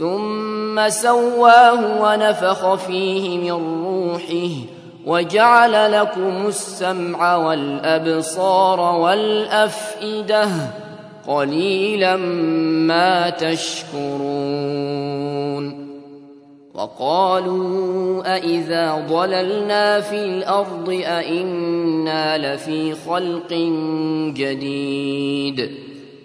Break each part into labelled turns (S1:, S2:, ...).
S1: ثم سواه ونفخ فيه من روحه وجعل لكم السمع والأبصار والأفئدة قليلا ما تشكرون وقالوا أإذا ضللنا في الأرض أإنا لفي خلق جديد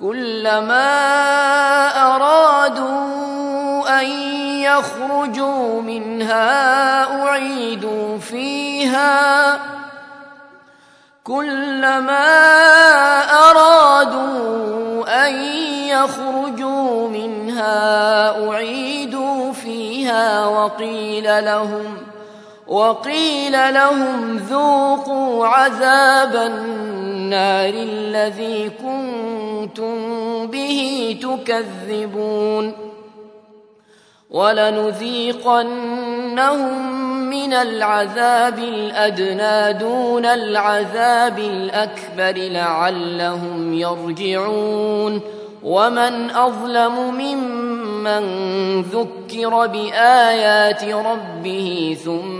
S1: كلما أرادوا أن يخرجوا منها أعيدوا فيها. كلما أرادوا أن يخرجوا منها أعيدوا فيها وقيل لهم وقيل لهم ذوقوا عذاب النار الذي كنتم به تكذبون ولنذيقنهم من العذاب الأدنى دون العذاب الأكبر لعلهم يرجعون ومن أظلم ممن ذكر بآيات ربه ثم